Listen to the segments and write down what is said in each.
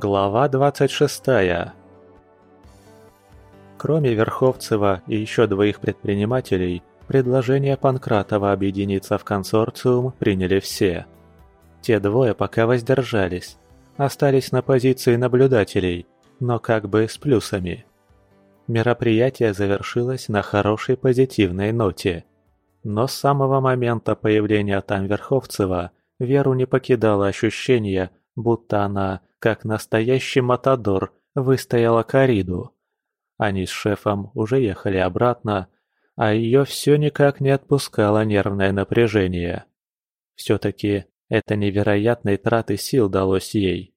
Глава 26 Кроме Верховцева и еще двоих предпринимателей, предложение Панкратова объединиться в консорциум приняли все. Те двое пока воздержались, остались на позиции наблюдателей, но как бы с плюсами. Мероприятие завершилось на хорошей позитивной ноте. Но с самого момента появления там Верховцева Веру не покидало ощущение, будто она, как настоящий матадор, выстояла кориду. Они с шефом уже ехали обратно, а ее все никак не отпускало нервное напряжение. Все-таки это невероятной траты сил далось ей.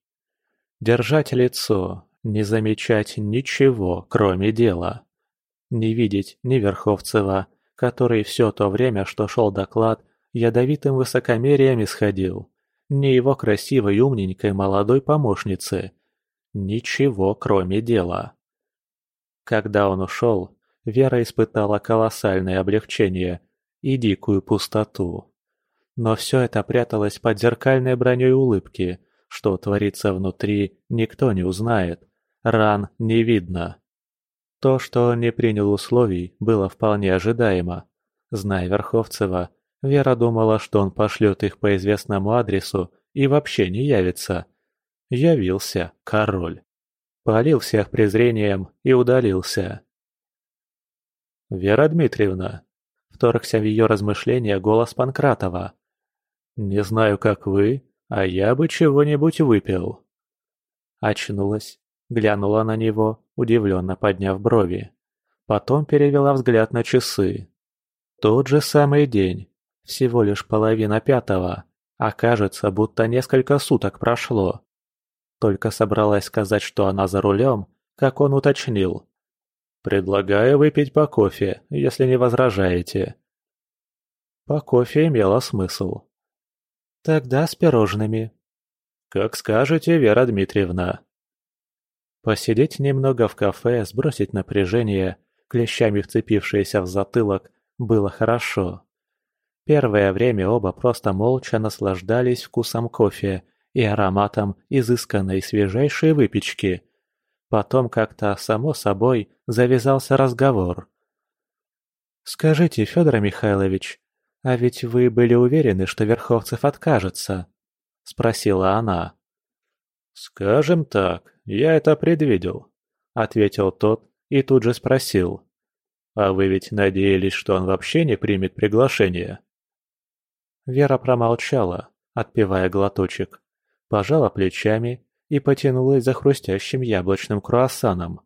Держать лицо, не замечать ничего, кроме дела. Не видеть ни Верховцева, который все то время, что шел доклад, ядовитым высокомерием исходил, ни его красивой умненькой молодой помощницы. Ничего, кроме дела. Когда он ушел, Вера испытала колоссальное облегчение и дикую пустоту. Но все это пряталось под зеркальной броней улыбки, что творится внутри, никто не узнает, ран не видно. То, что он не принял условий, было вполне ожидаемо. Зная Верховцева, Вера думала, что он пошлет их по известному адресу и вообще не явится. Явился король. Полил всех презрением и удалился. «Вера Дмитриевна», — вторгся в ее размышления голос Панкратова. «Не знаю, как вы, а я бы чего-нибудь выпил». Очнулась, глянула на него, удивленно подняв брови. Потом перевела взгляд на часы. Тот же самый день, всего лишь половина пятого, а кажется, будто несколько суток прошло. Только собралась сказать, что она за рулем, как он уточнил. «Предлагаю выпить по кофе, если не возражаете». По кофе имело смысл. «Тогда с пирожными». «Как скажете, Вера Дмитриевна». Посидеть немного в кафе, сбросить напряжение, клещами вцепившееся в затылок, было хорошо. Первое время оба просто молча наслаждались вкусом кофе и ароматом изысканной свежайшей выпечки. Потом как-то само собой завязался разговор. «Скажите, Федор Михайлович, а ведь вы были уверены, что Верховцев откажется?» – спросила она. «Скажем так, я это предвидел», – ответил тот и тут же спросил. «А вы ведь надеялись, что он вообще не примет приглашение?» Вера промолчала, отпивая глоточек, пожала плечами и потянулась за хрустящим яблочным круассаном.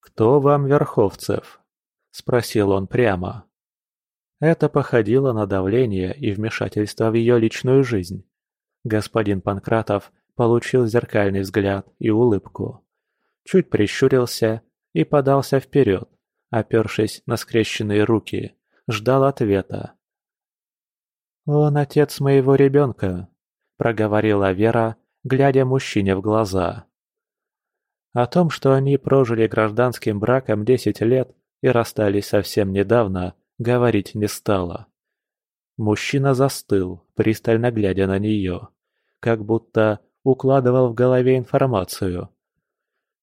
«Кто вам Верховцев?» – спросил он прямо. Это походило на давление и вмешательство в ее личную жизнь. Господин Панкратов получил зеркальный взгляд и улыбку. Чуть прищурился и подался вперед, опершись на скрещенные руки, ждал ответа. «Он отец моего ребенка», — проговорила Вера, глядя мужчине в глаза. О том, что они прожили гражданским браком десять лет и расстались совсем недавно, говорить не стала. Мужчина застыл, пристально глядя на нее, как будто укладывал в голове информацию.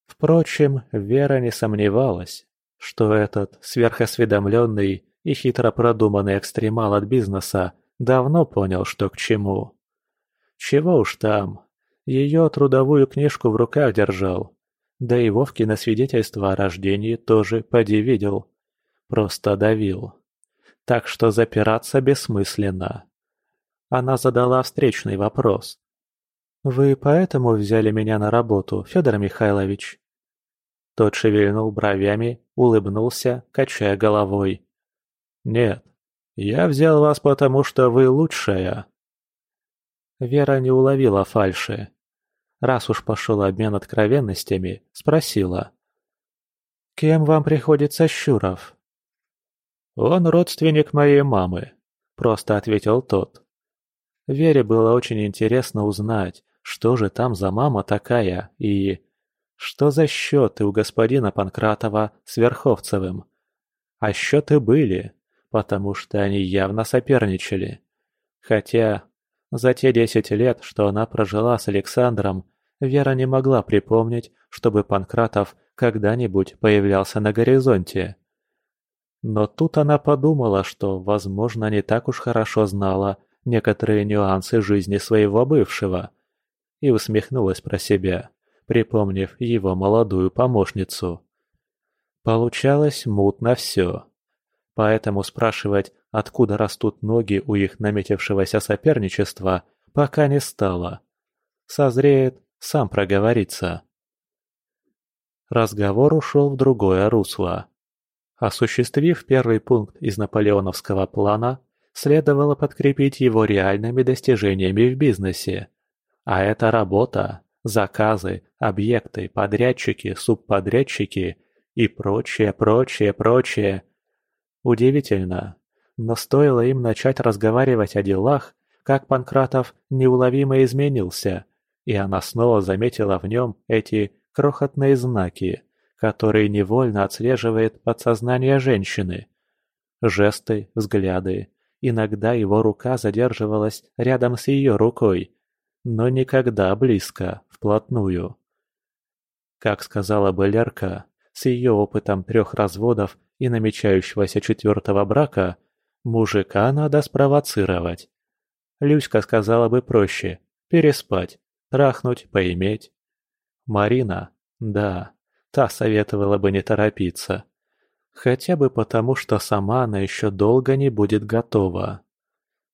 Впрочем, Вера не сомневалась, что этот сверхосведомленный и хитро продуманный экстремал от бизнеса Давно понял, что к чему. Чего уж там. Ее трудовую книжку в руках держал. Да и Вовкино свидетельство о рождении тоже поди видел. Просто давил. Так что запираться бессмысленно. Она задала встречный вопрос. «Вы поэтому взяли меня на работу, Федор Михайлович?» Тот шевельнул бровями, улыбнулся, качая головой. «Нет, я взял вас потому, что вы лучшая». Вера не уловила фальши. Раз уж пошел обмен откровенностями, спросила. «Кем вам приходится Щуров?» «Он родственник моей мамы», — просто ответил тот. Вере было очень интересно узнать, что же там за мама такая и... Что за счеты у господина Панкратова с Верховцевым? А счеты были, потому что они явно соперничали. Хотя за те десять лет, что она прожила с Александром, Вера не могла припомнить, чтобы Панкратов когда-нибудь появлялся на горизонте. Но тут она подумала, что, возможно, не так уж хорошо знала некоторые нюансы жизни своего бывшего, и усмехнулась про себя, припомнив его молодую помощницу. Получалось мутно все. Поэтому спрашивать, откуда растут ноги у их наметившегося соперничества, пока не стало. Созреет, сам проговорится. Разговор ушел в другое русло. Осуществив первый пункт из наполеоновского плана, следовало подкрепить его реальными достижениями в бизнесе. А это работа, заказы, объекты, подрядчики, субподрядчики и прочее, прочее, прочее. Удивительно, но стоило им начать разговаривать о делах, как Панкратов неуловимо изменился, и она снова заметила в нем эти крохотные знаки, которые невольно отслеживает подсознание женщины. Жесты, взгляды. Иногда его рука задерживалась рядом с ее рукой, но никогда близко, вплотную. Как сказала бы Лерка, с ее опытом трех разводов и намечающегося четвертого брака, мужика надо спровоцировать. Люська сказала бы проще – переспать, трахнуть, поиметь. Марина, да, та советовала бы не торопиться. Хотя бы потому, что сама она еще долго не будет готова.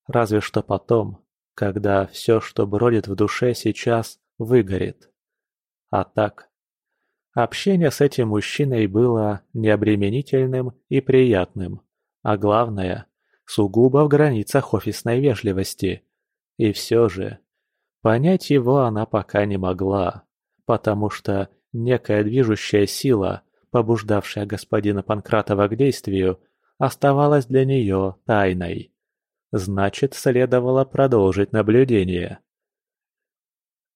Разве что потом, когда все, что бродит в душе сейчас, выгорит. А так... Общение с этим мужчиной было необременительным и приятным, а главное, сугубо в границах офисной вежливости. И все же, понять его она пока не могла, потому что некая движущая сила, побуждавшая господина Панкратова к действию, оставалась для нее тайной. Значит, следовало продолжить наблюдение.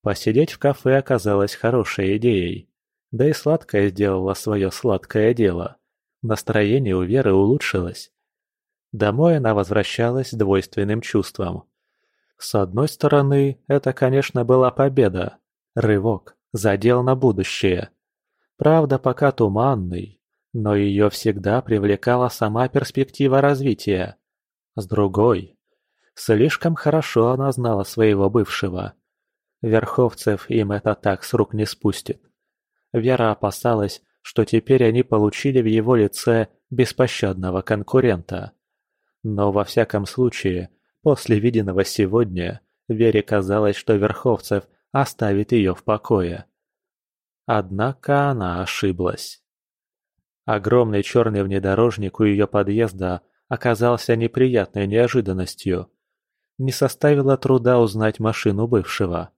Посидеть в кафе оказалось хорошей идеей. Да и сладкое сделала свое сладкое дело. Настроение у Веры улучшилось. Домой она возвращалась с двойственным чувством. С одной стороны, это, конечно, была победа, рывок, задел на будущее. Правда, пока туманный, но ее всегда привлекала сама перспектива развития. С другой, слишком хорошо она знала своего бывшего. Верховцев им это так с рук не спустит. Вера опасалась, что теперь они получили в его лице беспощадного конкурента. Но во всяком случае, после виденного сегодня, Вере казалось, что Верховцев оставит ее в покое. Однако она ошиблась. Огромный черный внедорожник у ее подъезда оказался неприятной неожиданностью. Не составило труда узнать машину бывшего.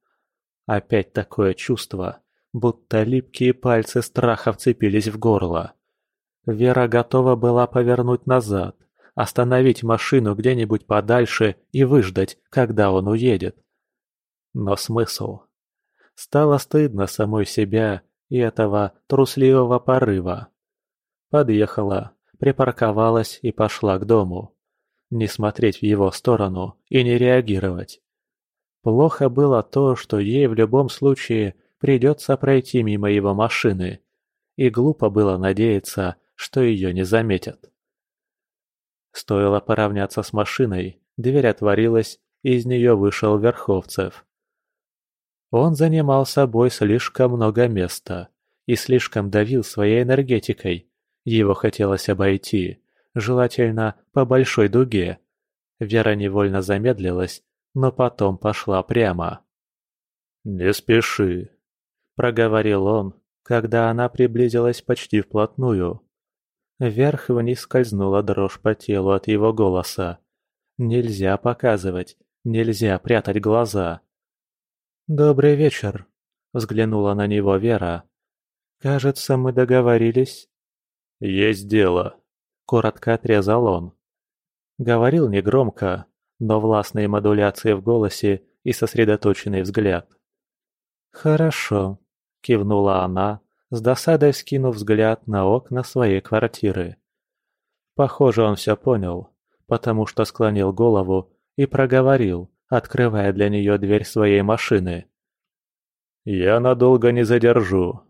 Опять такое чувство, будто липкие пальцы страха вцепились в горло. Вера готова была повернуть назад, остановить машину где-нибудь подальше и выждать, когда он уедет. Но смысл? Стало стыдно самой себя и этого трусливого порыва. Подъехала, припарковалась и пошла к дому. Не смотреть в его сторону и не реагировать. Плохо было то, что ей в любом случае придется пройти мимо его машины, и глупо было надеяться, что ее не заметят. Стоило поравняться с машиной, дверь отворилась, и из нее вышел Верховцев. Он занимал собой слишком много места и слишком давил своей энергетикой. Его хотелось обойти, желательно по большой дуге. Вера невольно замедлилась, но потом пошла прямо. «Не спеши», — проговорил он, когда она приблизилась почти вплотную. Вверх-вниз скользнула дрожь по телу от его голоса. Нельзя показывать, нельзя прятать глаза. «Добрый вечер», — взглянула на него Вера. «Кажется, мы договорились». «Есть дело», — коротко отрезал он. Говорил негромко, но властные модуляции в голосе и сосредоточенный взгляд. «Хорошо», — кивнула она, с досадой скинув взгляд на окна своей квартиры. Похоже, он все понял, потому что склонил голову и проговорил, открывая для нее дверь своей машины. «Я надолго не задержу».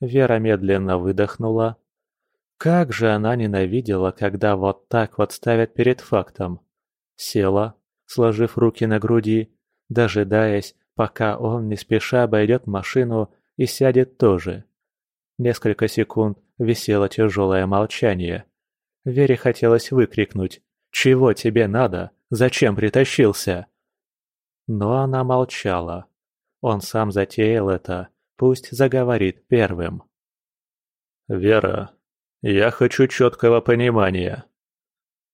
Вера медленно выдохнула. Как же она ненавидела, когда вот так вот ставят перед фактом. Села, сложив руки на груди, дожидаясь, пока он не спеша обойдет машину и сядет тоже. Несколько секунд висело тяжелое молчание. Вере хотелось выкрикнуть «Чего тебе надо? Зачем притащился?» Но она молчала. Он сам затеял это, пусть заговорит первым. «Вера, я хочу четкого понимания».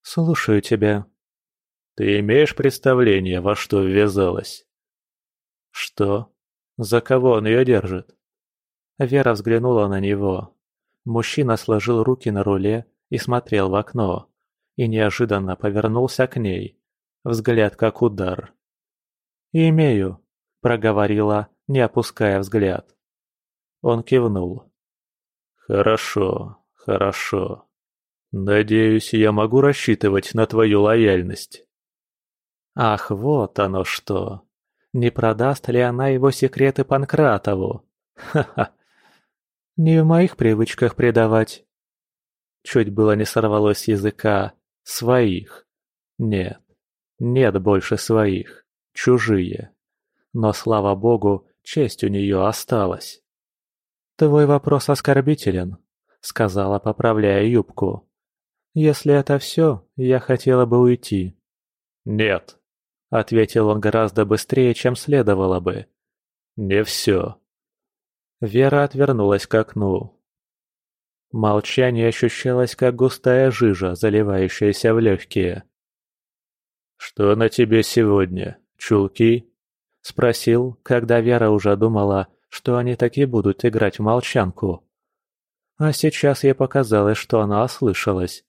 «Слушаю тебя». «Ты имеешь представление, во что ввязалась?» «Что? За кого он ее держит?» Вера взглянула на него. Мужчина сложил руки на руле и смотрел в окно. И неожиданно повернулся к ней. Взгляд как удар. «Имею», — проговорила, не опуская взгляд. Он кивнул. «Хорошо, хорошо. Надеюсь, я могу рассчитывать на твою лояльность». Ах, вот оно что. Не продаст ли она его секреты Панкратову? Ха-ха. Не в моих привычках предавать. Чуть было не сорвалось с языка. Своих. Нет. Нет больше своих. Чужие. Но, слава богу, честь у нее осталась. «Твой вопрос оскорбителен», — сказала, поправляя юбку. «Если это все, я хотела бы уйти». «Нет», — ответил он гораздо быстрее, чем следовало бы. «Не все». Вера отвернулась к окну. Молчание ощущалось, как густая жижа, заливающаяся в легкие. «Что на тебе сегодня? Чулки?» — спросил, когда Вера уже думала, что они таки будут играть в молчанку. А сейчас ей показалось, что она ослышалась.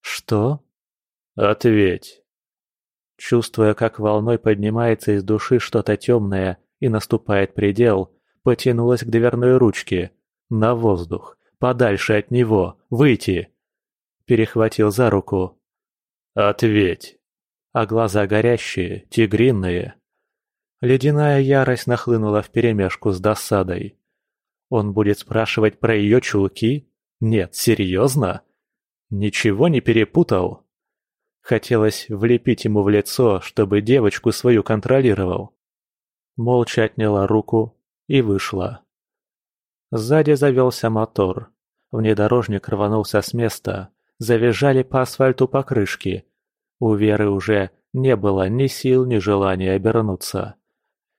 «Что?» «Ответь!» Чувствуя, как волной поднимается из души что-то темное и наступает предел, потянулась к дверной ручке. На воздух. Подальше от него. Выйти. Перехватил за руку. «Ответь!» А глаза горящие, тигриные. Ледяная ярость нахлынула вперемешку с досадой. Он будет спрашивать про ее чулки? Нет, серьезно? Ничего не перепутал? Хотелось влепить ему в лицо, чтобы девочку свою контролировал. Молча отняла руку, и вышла. Сзади завелся мотор. Внедорожник рванулся с места. Завизжали по асфальту покрышки. У Веры уже не было ни сил, ни желания обернуться.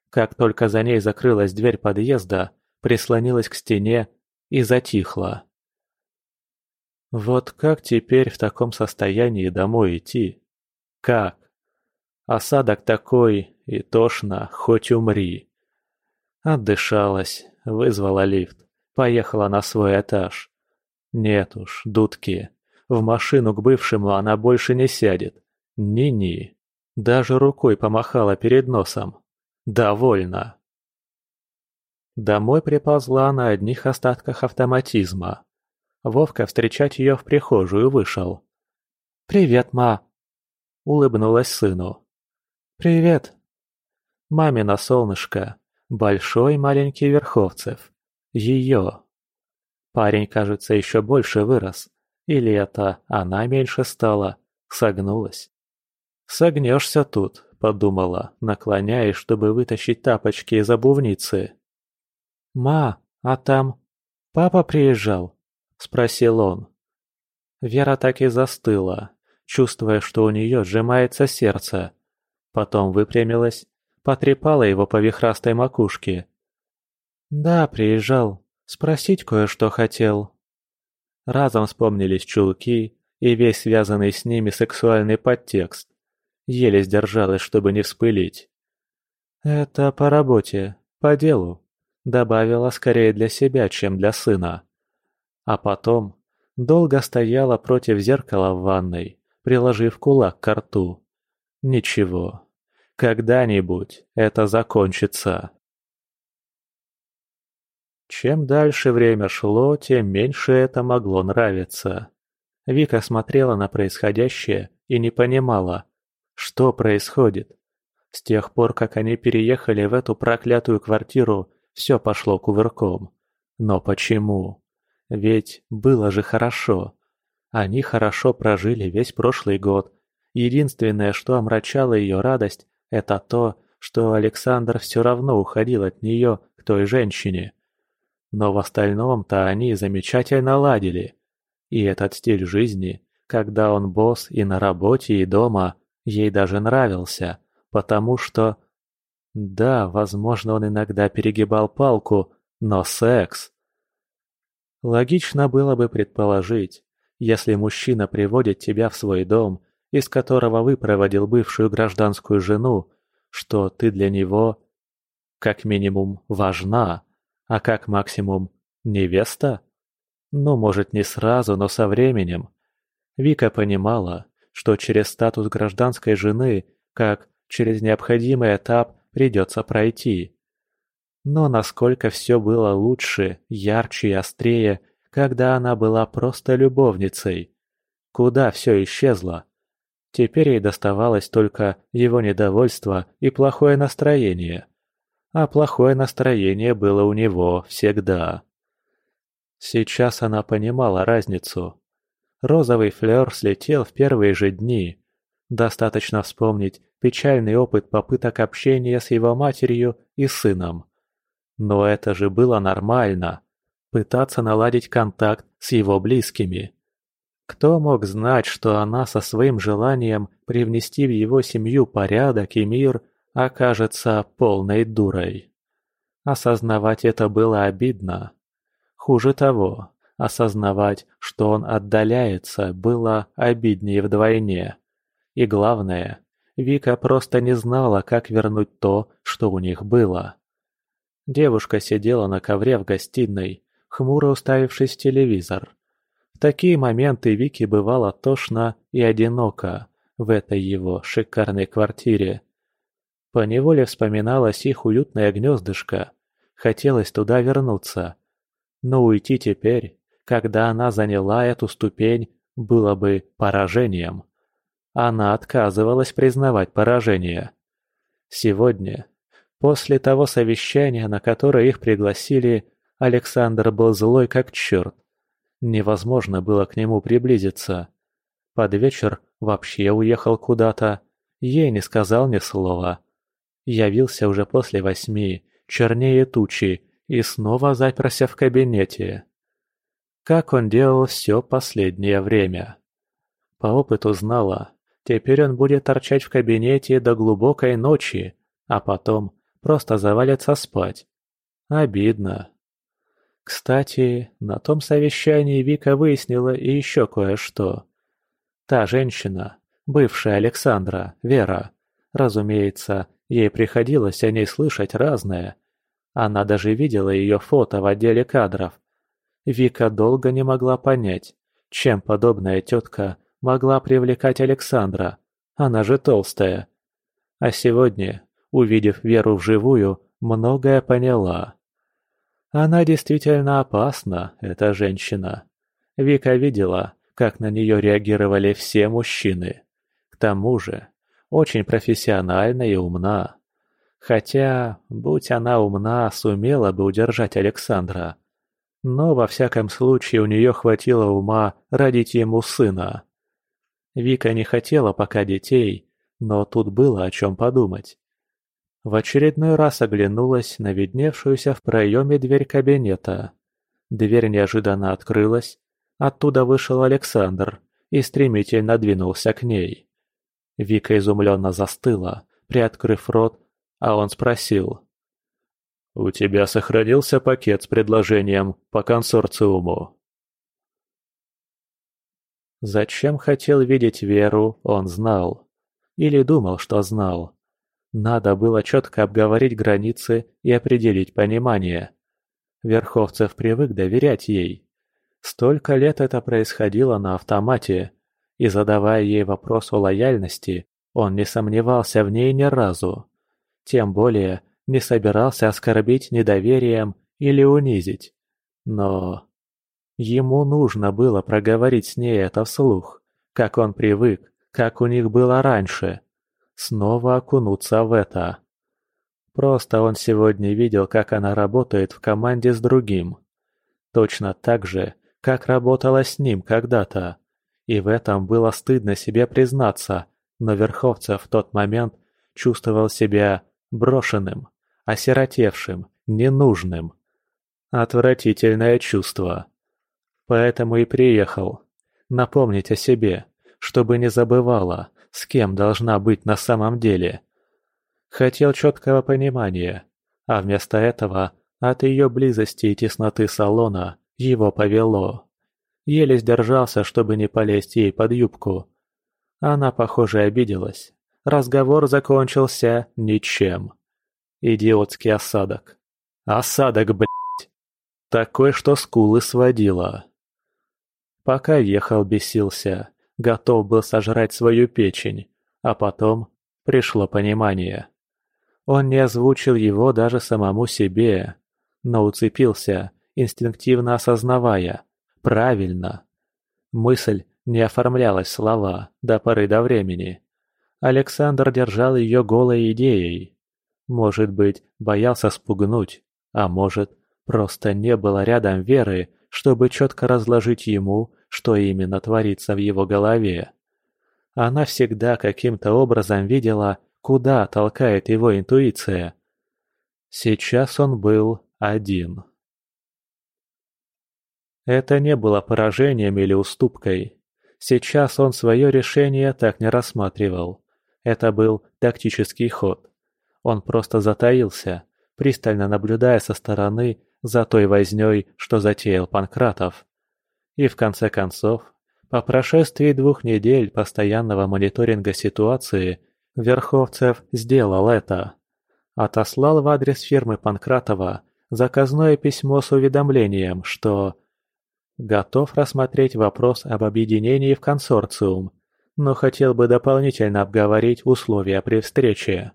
Как только за ней закрылась дверь подъезда, прислонилась к стене и затихла. Вот как теперь в таком состоянии домой идти? Как? Осадок такой, и тошно, хоть умри. Отдышалась, вызвала лифт, поехала на свой этаж. Нет уж, дудки. В машину к бывшему она больше не сядет. Ни-ни. Даже рукой помахала перед носом. Довольно. Домой приползла на одних остатках автоматизма. Вовка встречать ее в прихожую вышел. «Привет, ма!» Улыбнулась сыну. «Привет!» Мамина солнышко, Большой маленький Верховцев. Ее. Парень, кажется, еще больше вырос. Или это она меньше стала, согнулась. «Согнешься тут», — подумала, наклоняясь, чтобы вытащить тапочки из обувницы. «Ма, а там... папа приезжал?» — спросил он. Вера так и застыла, чувствуя, что у нее сжимается сердце. Потом выпрямилась потрепала его по вихрастой макушке. «Да, приезжал. Спросить кое-что хотел». Разом вспомнились чулки и весь связанный с ними сексуальный подтекст. Еле сдержалась, чтобы не вспылить. «Это по работе, по делу», — добавила скорее для себя, чем для сына. А потом долго стояла против зеркала в ванной, приложив кулак к рту. Ничего, когда-нибудь это закончится. Чем дальше время шло, тем меньше это могло нравиться. Вика смотрела на происходящее и не понимала, что происходит. С тех пор, как они переехали в эту проклятую квартиру, все пошло кувырком. Но почему? Ведь было же хорошо. Они хорошо прожили весь прошлый год. Единственное, что омрачало ее радость, это то, что Александр все равно уходил от нее к той женщине. Но в остальном-то они замечательно ладили. И этот стиль жизни, когда он босс и на работе, и дома, ей даже нравился, потому что... Да, возможно, он иногда перегибал палку, но секс... Логично было бы предположить, если мужчина приводит тебя в свой дом, из которого выпроводил бывшую гражданскую жену, что ты для него, как минимум, важна, а как максимум, невеста? Ну, может, не сразу, но со временем. Вика понимала, что через статус гражданской жены, как через необходимый этап, придется пройти. Но насколько все было лучше, ярче и острее, когда она была просто любовницей. Куда все исчезло? Теперь ей доставалось только его недовольство и плохое настроение. А плохое настроение было у него всегда. Сейчас она понимала разницу. Розовый флёр слетел в первые же дни. Достаточно вспомнить печальный опыт попыток общения с его матерью и сыном. Но это же было нормально пытаться наладить контакт с его близкими. Кто мог знать, что она со своим желанием привнести в его семью порядок и мир окажется полной дурой? Осознавать это было обидно. Хуже того, осознавать, что он отдаляется, было обиднее вдвойне. И главное, Вика просто не знала, как вернуть то, что у них было. Девушка сидела на ковре в гостиной, хмуро уставившись в телевизор. В такие моменты Вики бывало тошно и одиноко в этой его шикарной квартире. Поневоле вспоминалось их уютное гнездышко. Хотелось туда вернуться. Но уйти теперь, когда она заняла эту ступень, было бы поражением. Она отказывалась признавать поражение. Сегодня, после того совещания, на которое их пригласили, Александр был злой как черт. Невозможно было к нему приблизиться. Под вечер вообще уехал куда-то. Ей не сказал ни слова. Явился уже после восьми, чернее тучи, и снова заперся в кабинете. Как он делал все последнее время. По опыту знала, теперь он будет торчать в кабинете до глубокой ночи, а потом просто завалится спать. Обидно. Кстати, на том совещании Вика выяснила и еще кое-что. Та женщина, бывшая Александра, Вера, разумеется, ей приходилось о ней слышать разное. Она даже видела ее фото в отделе кадров. Вика долго не могла понять, чем подобная тетка могла привлекать Александра. Она же толстая. А сегодня, увидев Веру вживую, многое поняла. Она действительно опасна, эта женщина. Вика видела, как на нее реагировали все мужчины. К тому же, очень профессиональна и умна. Хотя, будь она умна, сумела бы удержать Александра. Но, во всяком случае, у нее хватило ума родить ему сына. Вика не хотела пока детей, но тут было о чем подумать. В очередной раз оглянулась на видневшуюся в проеме дверь кабинета. Дверь неожиданно открылась. Оттуда вышел Александр и стремительно двинулся к ней. Вика изумленно застыла, приоткрыв рот, а он спросил. «У тебя сохранился пакет с предложением по консорциуму?» Зачем хотел видеть Веру, он знал. Или думал, что знал. Надо было четко обговорить границы и определить понимание. Верховцев привык доверять ей. Столько лет это происходило на автомате, и задавая ей вопрос о лояльности, он не сомневался в ней ни разу. Тем более не собирался оскорбить недоверием или унизить. Но ему нужно было проговорить с ней это вслух, как он привык, как у них было раньше. Снова окунуться в это. Просто он сегодня видел, как она работает в команде с другим. Точно так же, как работала с ним когда-то. И в этом было стыдно себе признаться, но Верховцев в тот момент чувствовал себя брошенным, осиротевшим, ненужным. Отвратительное чувство. Поэтому и приехал. Напомнить о себе, чтобы не забывала, с кем должна быть на самом деле. Хотел четкого понимания, а вместо этого от ее близости и тесноты салона его повело. Еле сдержался, чтобы не полезть ей под юбку. Она, похоже, обиделась. Разговор закончился ничем. Идиотский осадок. Осадок, блядь. Такой, что скулы сводила. Пока ехал, бесился. Готов был сожрать свою печень. А потом пришло понимание. Он не озвучил его даже самому себе, но уцепился, инстинктивно осознавая. Правильно. Мысль не оформлялась слова до поры до времени. Александр держал ее голой идеей. Может быть, боялся спугнуть, а может, просто не было рядом веры, чтобы четко разложить ему, что именно творится в его голове. Она всегда каким-то образом видела, куда толкает его интуиция. Сейчас он был один. Это не было поражением или уступкой. Сейчас он свое решение так не рассматривал. Это был тактический ход. Он просто затаился, пристально наблюдая со стороны за той вознёй, что затеял Панкратов. И в конце концов, по прошествии двух недель постоянного мониторинга ситуации, Верховцев сделал это. Отослал в адрес фирмы Панкратова заказное письмо с уведомлением, что готов рассмотреть вопрос об объединении в консорциум, но хотел бы дополнительно обговорить условия при встрече.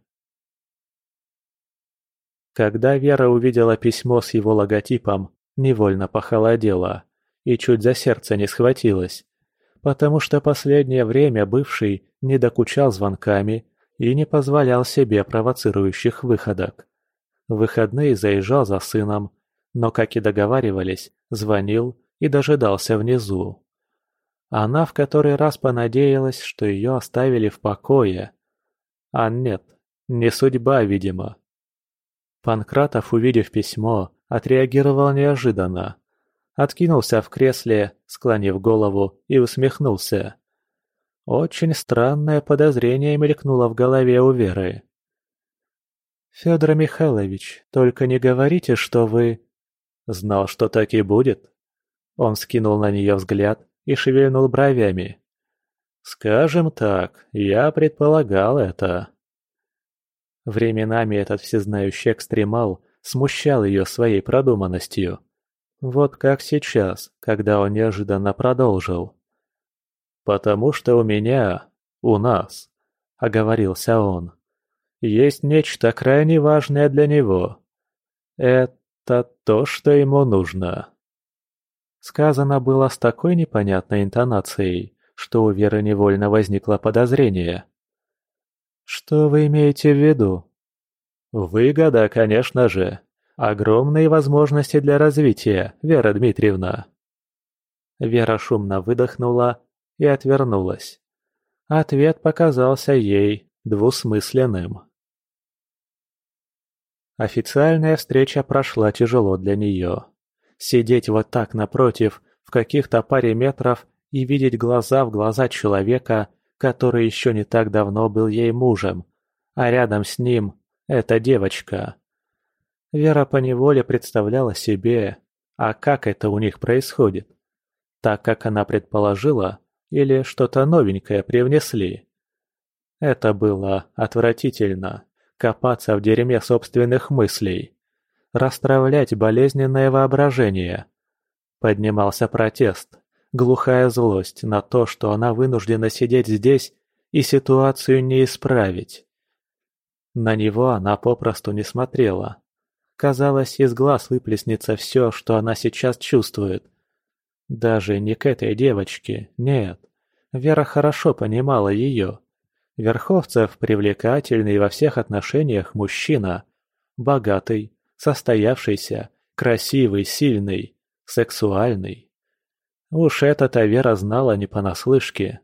Когда Вера увидела письмо с его логотипом, невольно похолодела и чуть за сердце не схватилась, потому что последнее время бывший не докучал звонками и не позволял себе провоцирующих выходок. В выходные заезжал за сыном, но, как и договаривались, звонил и дожидался внизу. Она в который раз понадеялась, что ее оставили в покое. А нет, не судьба, видимо. Панкратов, увидев письмо, отреагировал неожиданно. Откинулся в кресле, склонив голову, и усмехнулся. Очень странное подозрение мелькнуло в голове у Веры. «Федор Михайлович, только не говорите, что вы...» «Знал, что так и будет?» Он скинул на нее взгляд и шевельнул бровями. «Скажем так, я предполагал это». Временами этот всезнающий экстремал смущал ее своей продуманностью. Вот как сейчас, когда он неожиданно продолжил. «Потому что у меня, у нас», — оговорился он, — «есть нечто крайне важное для него. Это то, что ему нужно». Сказано было с такой непонятной интонацией, что у Веры невольно возникло подозрение. Что вы имеете в виду? Выгода, конечно же. Огромные возможности для развития, Вера Дмитриевна. Вера шумно выдохнула и отвернулась. Ответ показался ей двусмысленным. Официальная встреча прошла тяжело для нее. Сидеть вот так напротив, в каких-то паре метров, и видеть глаза в глаза человека, который еще не так давно был ей мужем, а рядом с ним эта девочка. Вера поневоле представляла себе, а как это у них происходит. Так, как она предположила, или что-то новенькое привнесли. Это было отвратительно, копаться в дерьме собственных мыслей, расстравлять болезненное воображение. Поднимался протест, глухая злость на то, что она вынуждена сидеть здесь и ситуацию не исправить. На него она попросту не смотрела. Казалось, из глаз выплеснется все, что она сейчас чувствует. Даже не к этой девочке, нет. Вера хорошо понимала ее. Верховцев привлекательный во всех отношениях мужчина. Богатый, состоявшийся, красивый, сильный, сексуальный. Уж это-то Вера знала не понаслышке.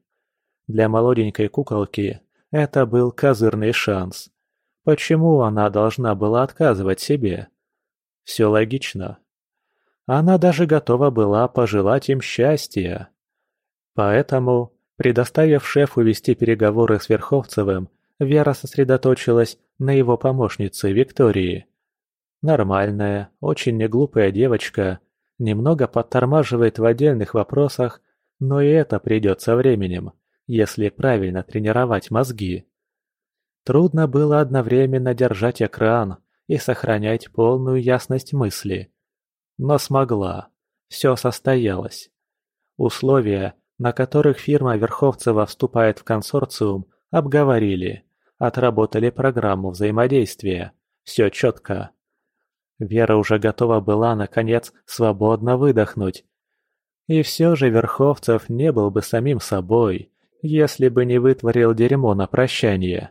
Для молоденькой куколки это был козырный шанс. Почему она должна была отказывать себе? Все логично. Она даже готова была пожелать им счастья. Поэтому, предоставив шефу вести переговоры с Верховцевым, Вера сосредоточилась на его помощнице Виктории. Нормальная, очень неглупая девочка, немного подтормаживает в отдельных вопросах, но и это придет со временем, если правильно тренировать мозги. Трудно было одновременно держать экран и сохранять полную ясность мысли. Но смогла. Все состоялось. Условия, на которых фирма Верховцева вступает в консорциум, обговорили, отработали программу взаимодействия. Все четко. Вера уже готова была, наконец, свободно выдохнуть. И все же Верховцев не был бы самим собой, если бы не вытворил дерьмо на прощание.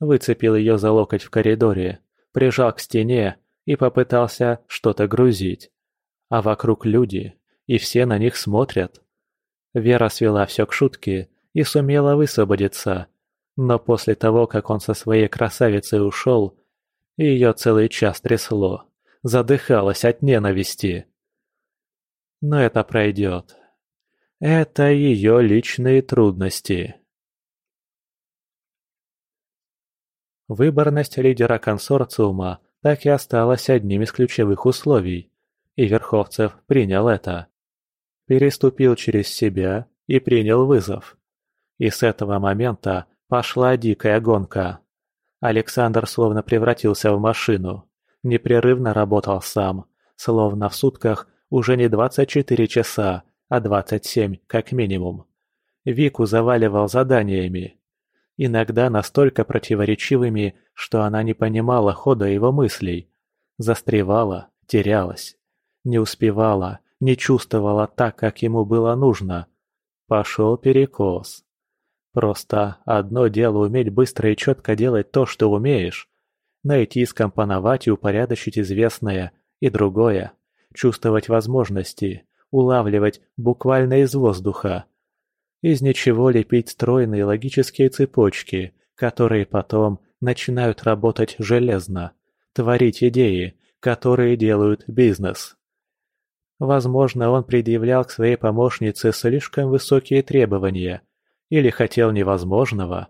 Выцепил ее за локоть в коридоре, прижал к стене и попытался что-то грузить. А вокруг люди, и все на них смотрят. Вера свела все к шутке и сумела высвободиться, но после того, как он со своей красавицей ушел, ее целый час трясло, задыхалась от ненависти. Но это пройдет. Это ее личные трудности. Выборность лидера консорциума так и осталась одним из ключевых условий, и Верховцев принял это. Переступил через себя и принял вызов. И с этого момента пошла дикая гонка. Александр словно превратился в машину. Непрерывно работал сам, словно в сутках уже не 24 часа, а 27 как минимум. Вику заваливал заданиями. Иногда настолько противоречивыми, что она не понимала хода его мыслей. Застревала, терялась. Не успевала, не чувствовала так, как ему было нужно. Пошел перекос. Просто одно дело уметь быстро и четко делать то, что умеешь. Найти, скомпоновать и упорядочить известное. И другое – чувствовать возможности, улавливать буквально из воздуха. Из ничего лепить стройные логические цепочки, которые потом начинают работать железно, творить идеи, которые делают бизнес. Возможно, он предъявлял к своей помощнице слишком высокие требования – или хотел невозможного.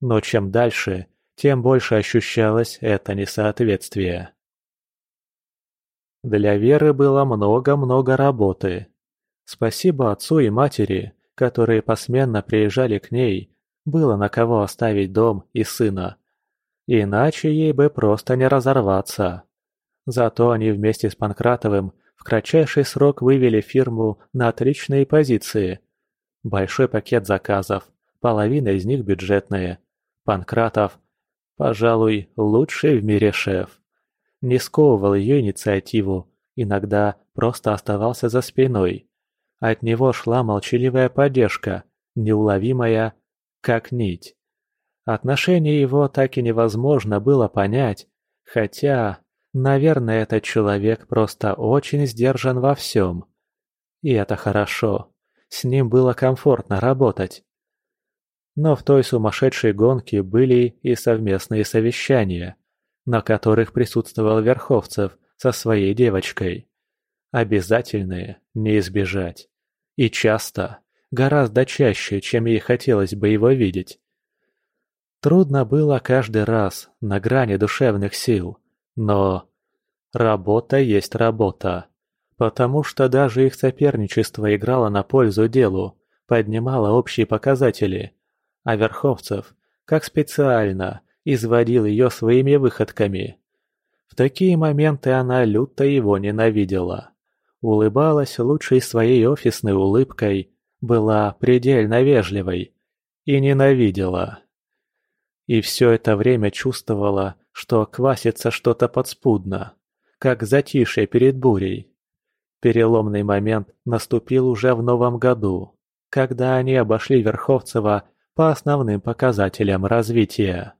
Но чем дальше, тем больше ощущалось это несоответствие. Для Веры было много-много работы. Спасибо отцу и матери, которые посменно приезжали к ней, было на кого оставить дом и сына. Иначе ей бы просто не разорваться. Зато они вместе с Панкратовым в кратчайший срок вывели фирму на отличные позиции – Большой пакет заказов, половина из них бюджетные. Панкратов, пожалуй, лучший в мире шеф. Не сковывал ее инициативу, иногда просто оставался за спиной. От него шла молчаливая поддержка, неуловимая, как нить. Отношение его так и невозможно было понять, хотя, наверное, этот человек просто очень сдержан во всем. И это хорошо. С ним было комфортно работать. Но в той сумасшедшей гонке были и совместные совещания, на которых присутствовал Верховцев со своей девочкой. Обязательные, не избежать. И часто, гораздо чаще, чем ей хотелось бы его видеть. Трудно было каждый раз, на грани душевных сил, но... Работа есть работа. Потому что даже их соперничество играло на пользу делу, поднимало общие показатели. А Верховцев, как специально, изводил ее своими выходками. В такие моменты она люто его ненавидела. Улыбалась лучшей своей офисной улыбкой, была предельно вежливой и ненавидела. И все это время чувствовала, что квасится что-то подспудно, как затишье перед бурей. Переломный момент наступил уже в новом году, когда они обошли Верховцева по основным показателям развития.